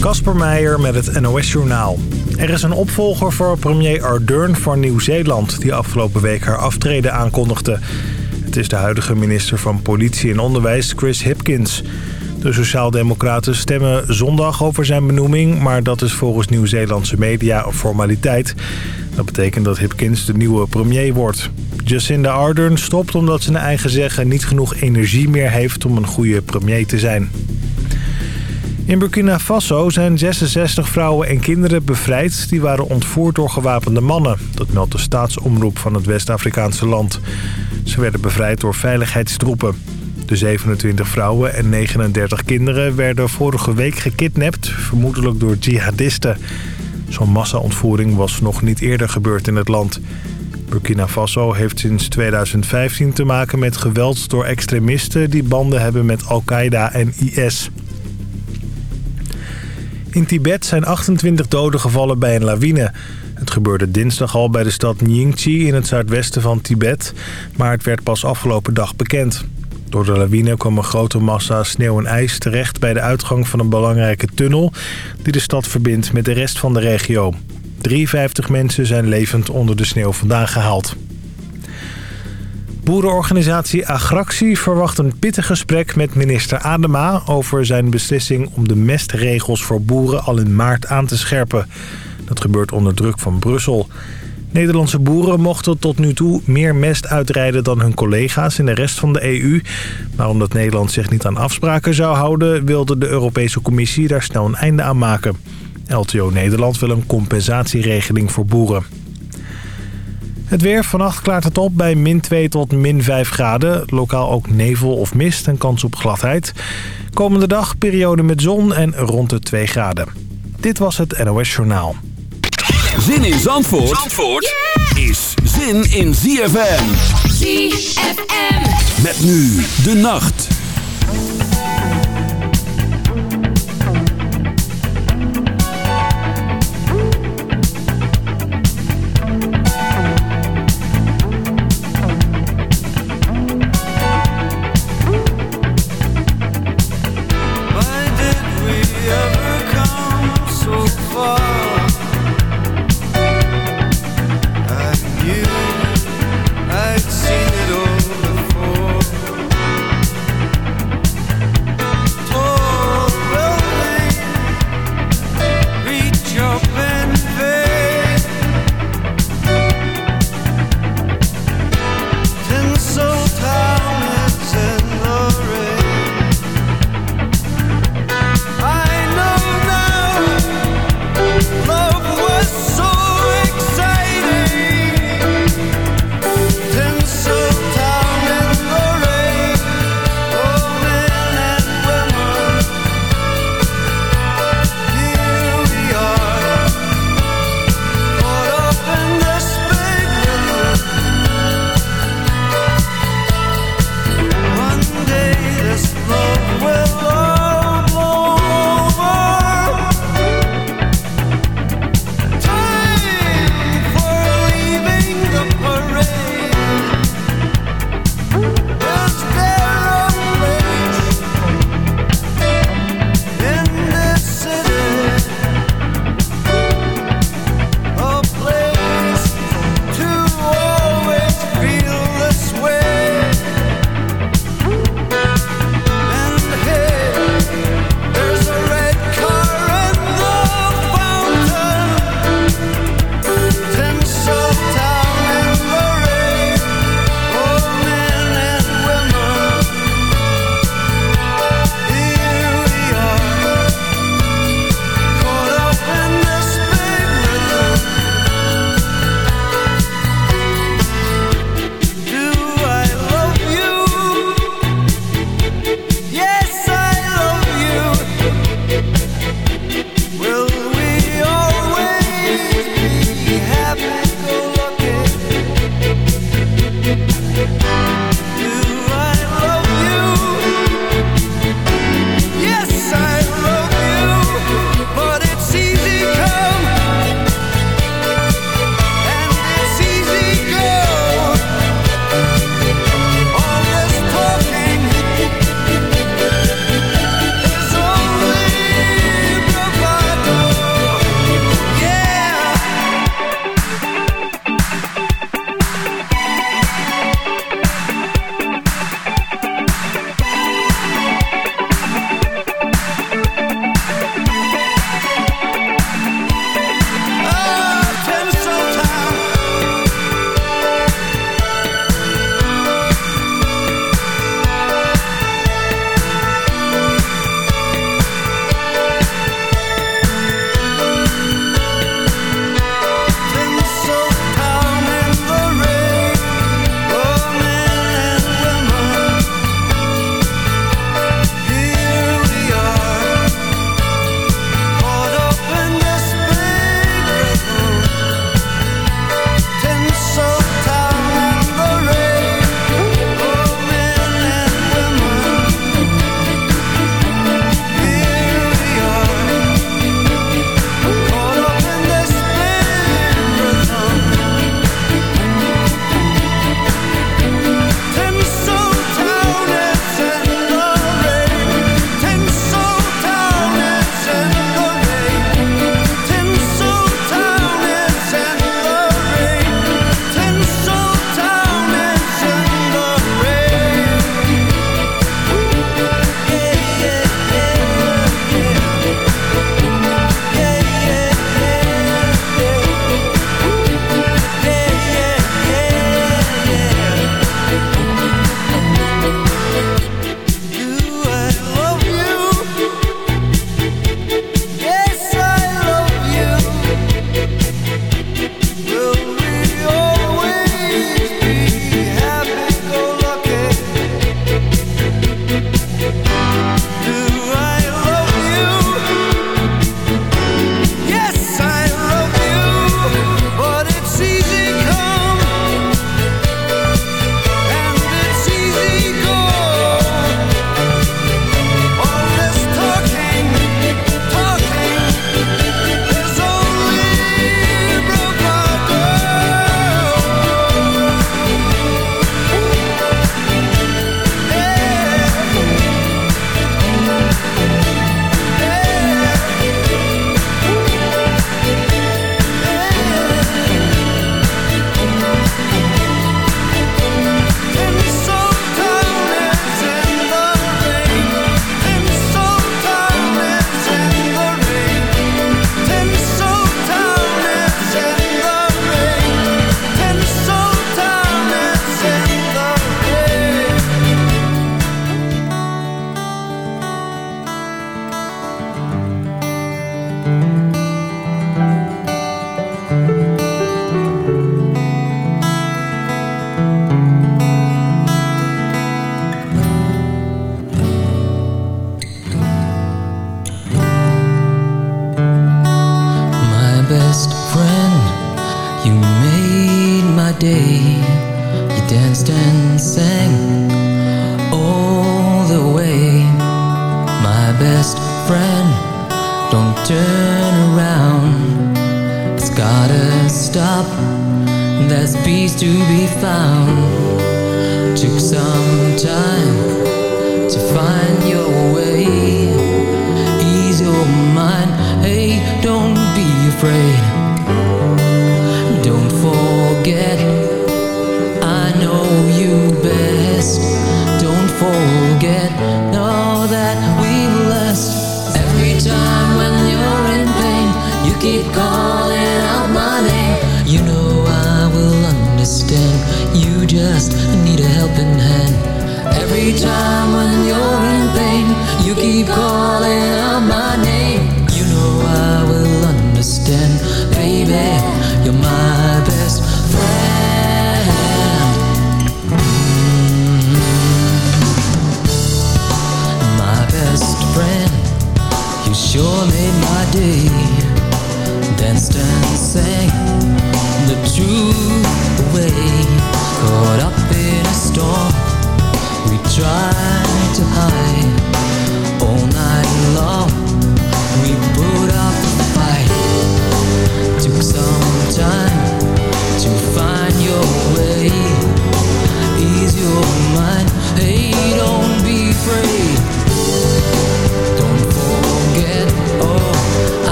Kasper Meijer met het NOS-journaal. Er is een opvolger voor premier Ardern van Nieuw-Zeeland... die afgelopen week haar aftreden aankondigde. Het is de huidige minister van Politie en Onderwijs, Chris Hipkins. De Sociaaldemocraten stemmen zondag over zijn benoeming... maar dat is volgens Nieuw-Zeelandse media een formaliteit. Dat betekent dat Hipkins de nieuwe premier wordt. Jacinda Ardern stopt omdat ze naar eigen zeggen... niet genoeg energie meer heeft om een goede premier te zijn. In Burkina Faso zijn 66 vrouwen en kinderen bevrijd... die waren ontvoerd door gewapende mannen. Dat meldt de staatsomroep van het West-Afrikaanse land. Ze werden bevrijd door veiligheidstroepen. De 27 vrouwen en 39 kinderen werden vorige week gekidnapt... vermoedelijk door jihadisten. Zo'n massa-ontvoering was nog niet eerder gebeurd in het land. Burkina Faso heeft sinds 2015 te maken met geweld door extremisten... die banden hebben met Al-Qaeda en IS. In Tibet zijn 28 doden gevallen bij een lawine. Het gebeurde dinsdag al bij de stad Nyingchi in het zuidwesten van Tibet... maar het werd pas afgelopen dag bekend. Door de lawine kwam een grote massa sneeuw en ijs terecht... bij de uitgang van een belangrijke tunnel... die de stad verbindt met de rest van de regio. 53 mensen zijn levend onder de sneeuw vandaan gehaald. Boerenorganisatie Agractie verwacht een pittig gesprek met minister Adema... over zijn beslissing om de mestregels voor boeren al in maart aan te scherpen. Dat gebeurt onder druk van Brussel. Nederlandse boeren mochten tot nu toe meer mest uitrijden dan hun collega's in de rest van de EU. Maar omdat Nederland zich niet aan afspraken zou houden... wilde de Europese Commissie daar snel een einde aan maken. LTO Nederland wil een compensatieregeling voor boeren. Het weer. Vannacht klaart het op bij min 2 tot min 5 graden. Lokaal ook nevel of mist en kans op gladheid. Komende dag periode met zon en rond de 2 graden. Dit was het NOS Journaal. Zin in Zandvoort, Zandvoort is zin in ZFM. ZFM. Met nu de nacht.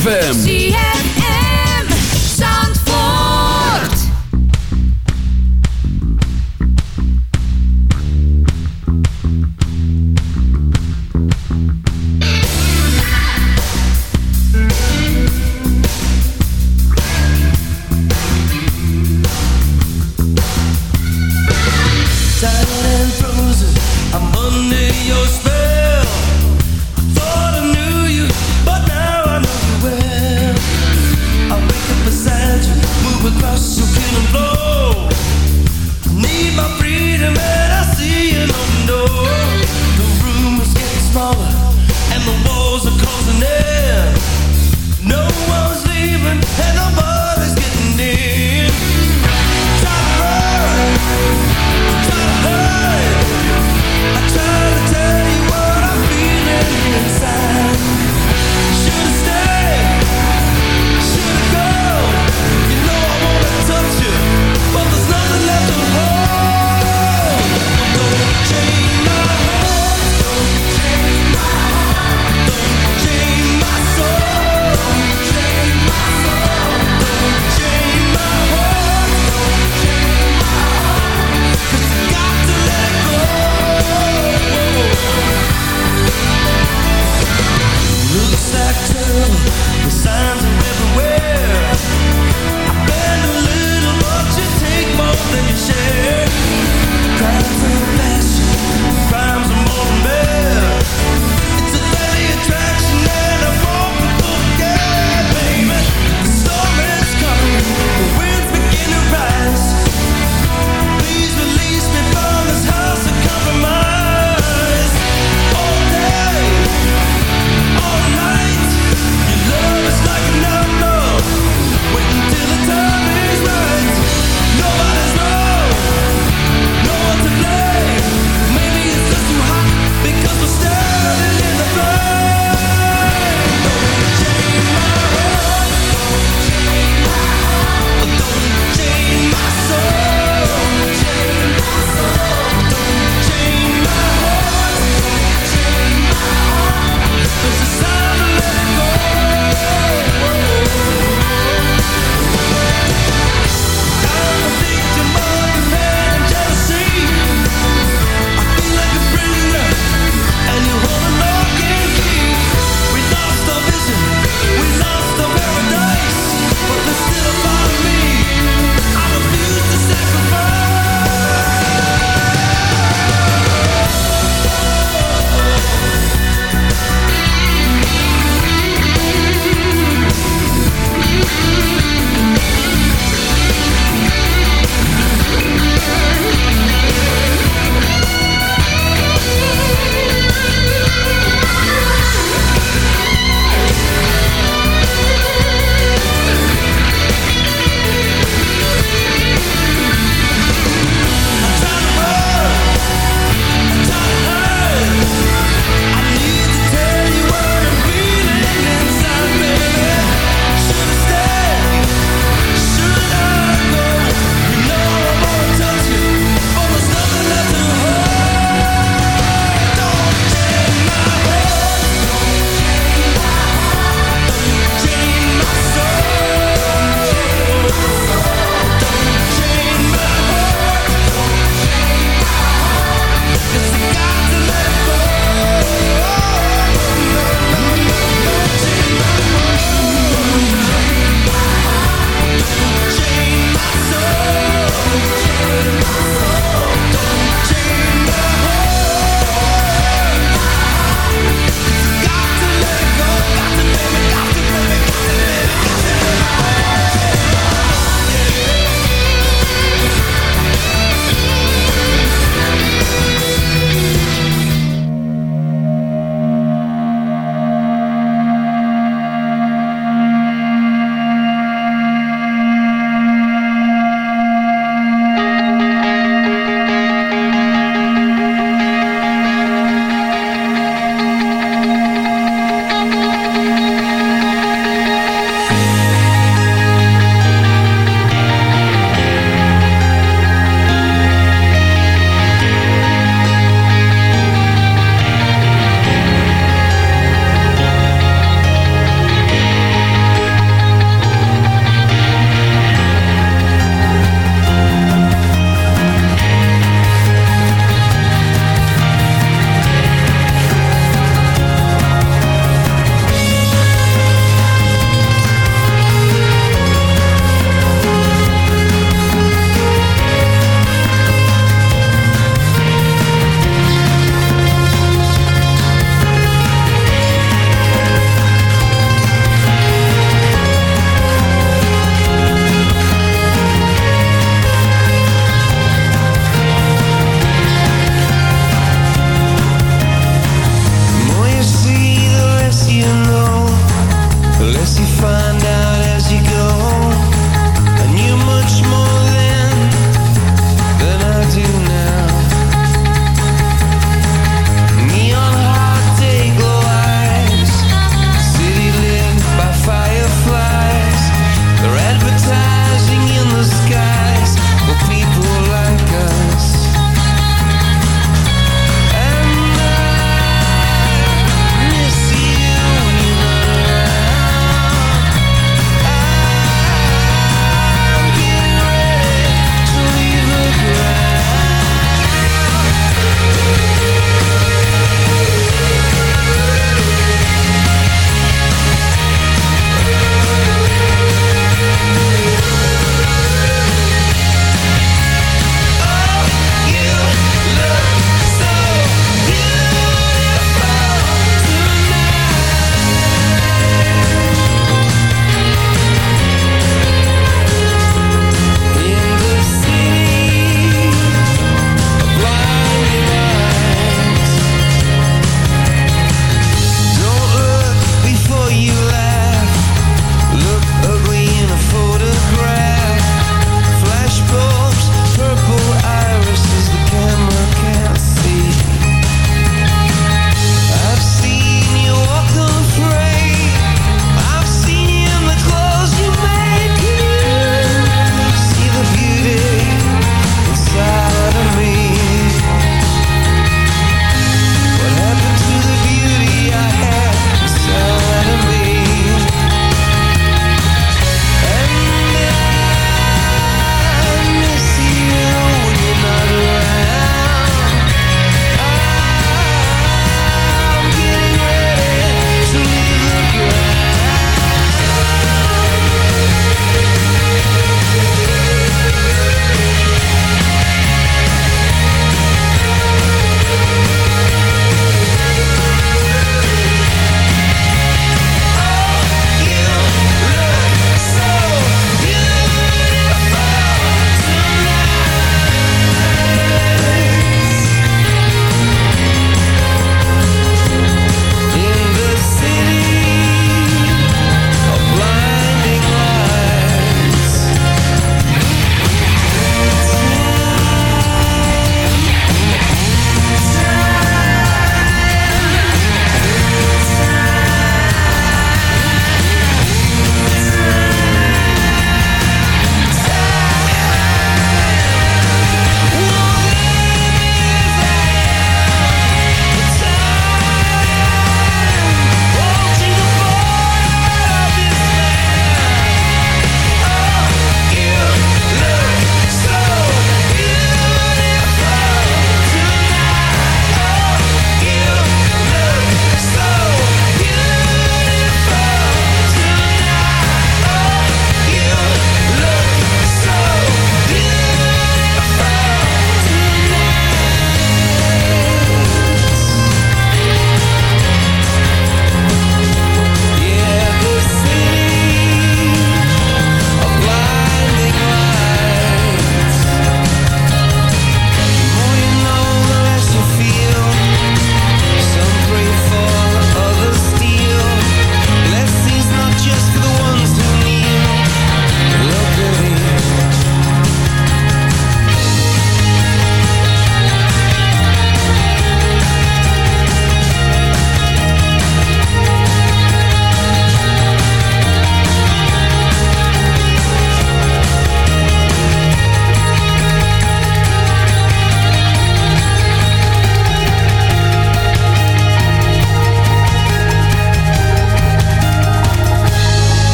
ZFM.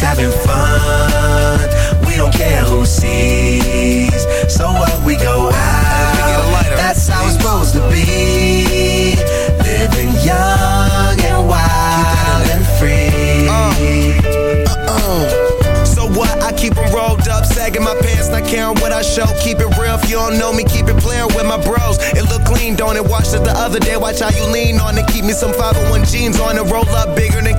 Just having fun. We don't care who sees. So what we go out, that's how it's supposed to be. Living young and wild and free. Uh, So what? I keep keep 'em rolled up, sagging my pants, not caring what I show. Keep it real if you don't know me, keep it playing with my bros. It look clean, don't it? Watched it the other day, watch how you lean on it. Keep me some 501 jeans on it, roll up bigger than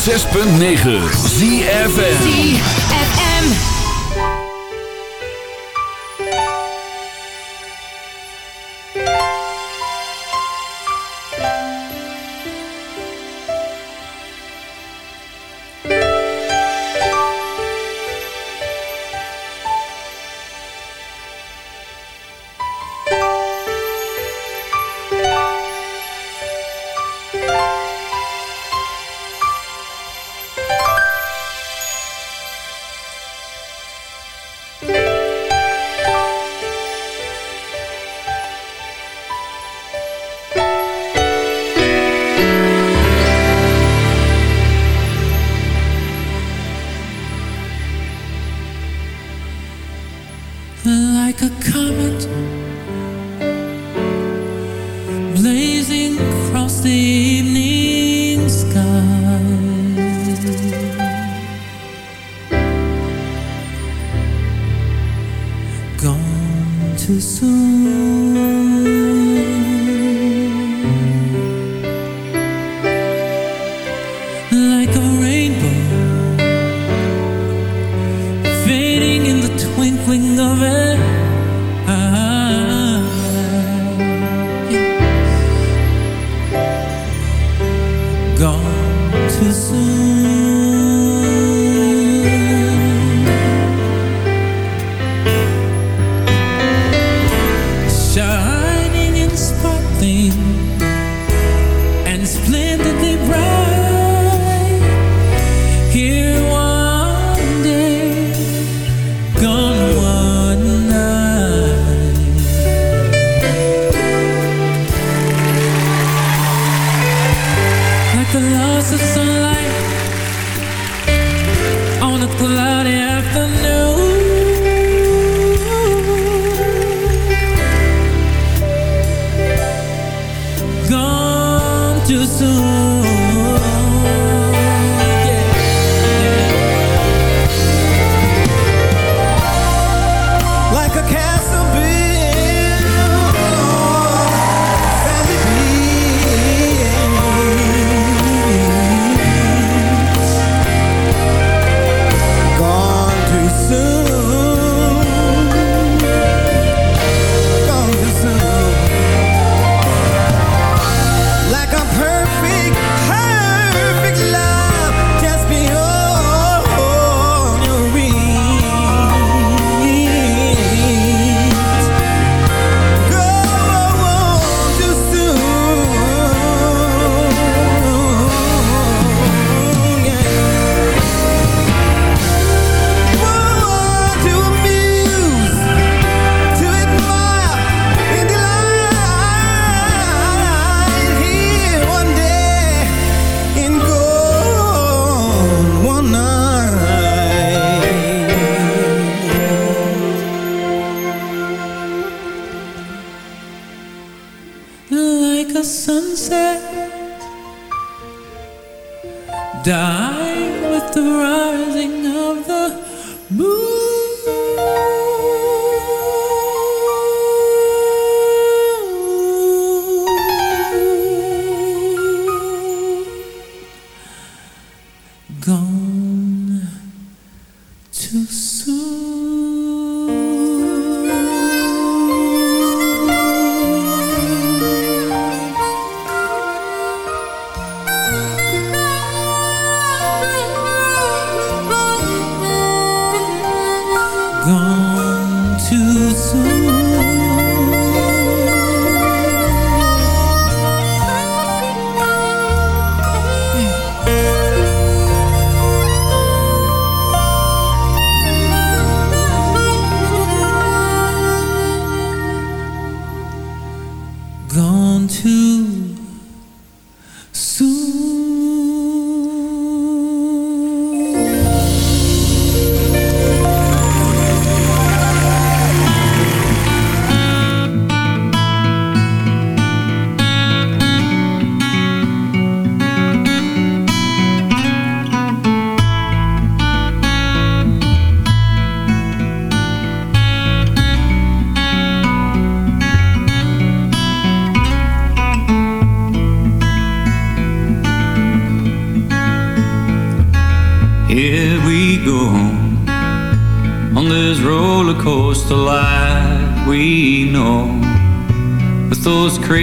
106.9 ZFN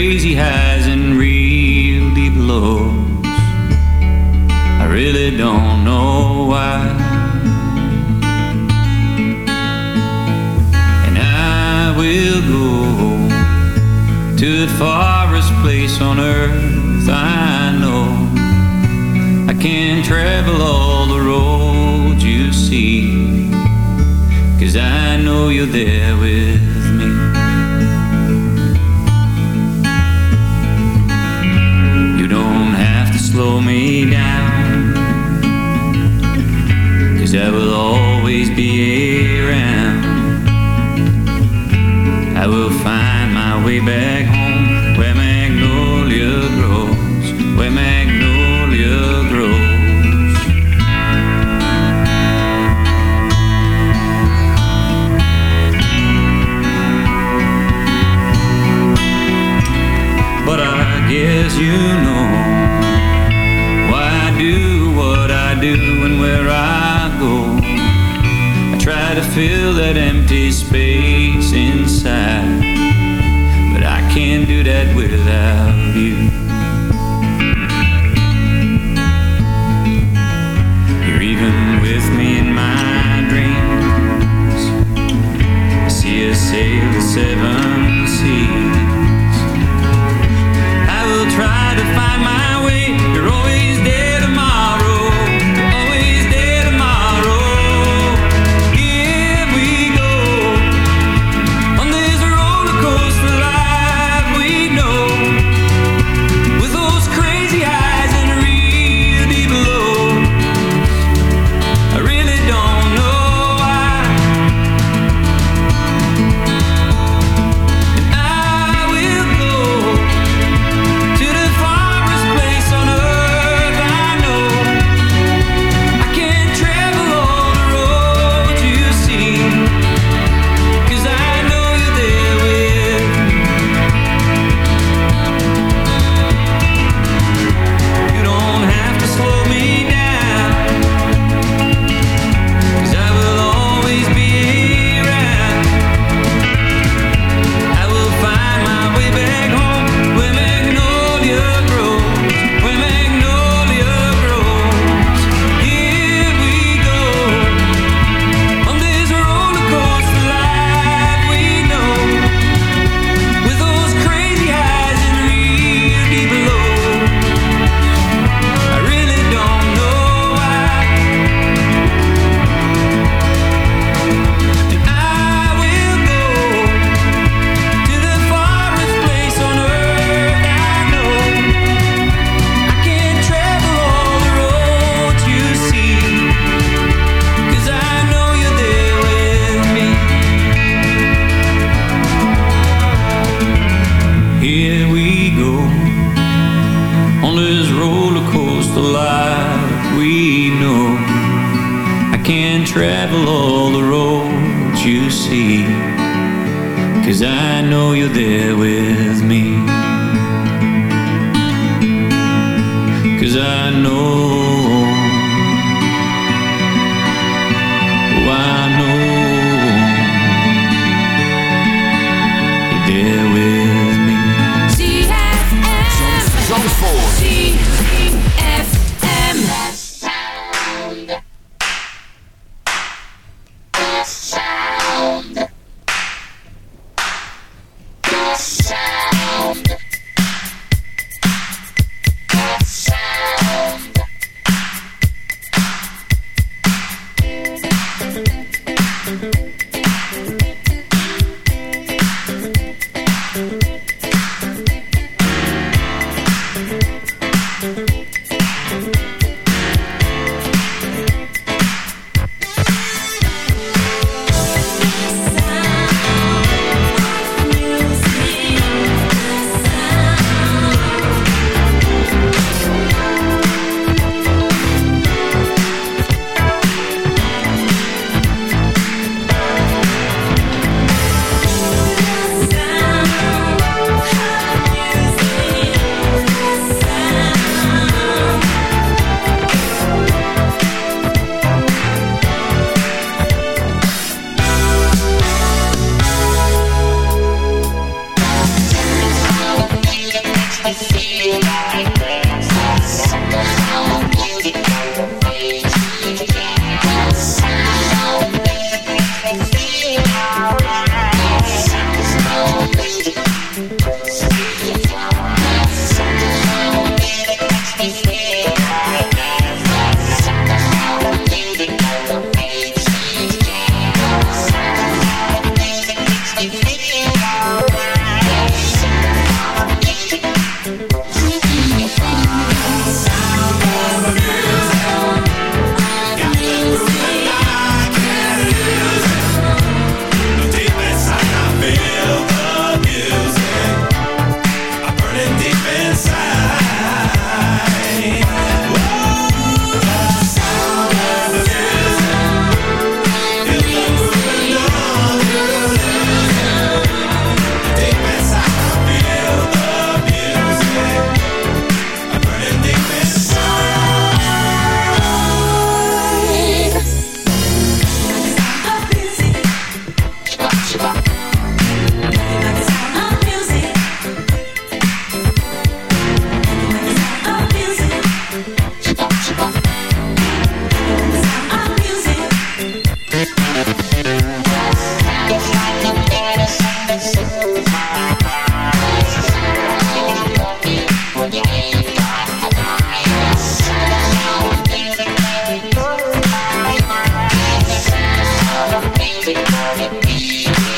crazy fill that empty space inside. But I can't do that without you. Shh.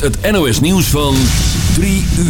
Het NOS nieuws van 3 uur.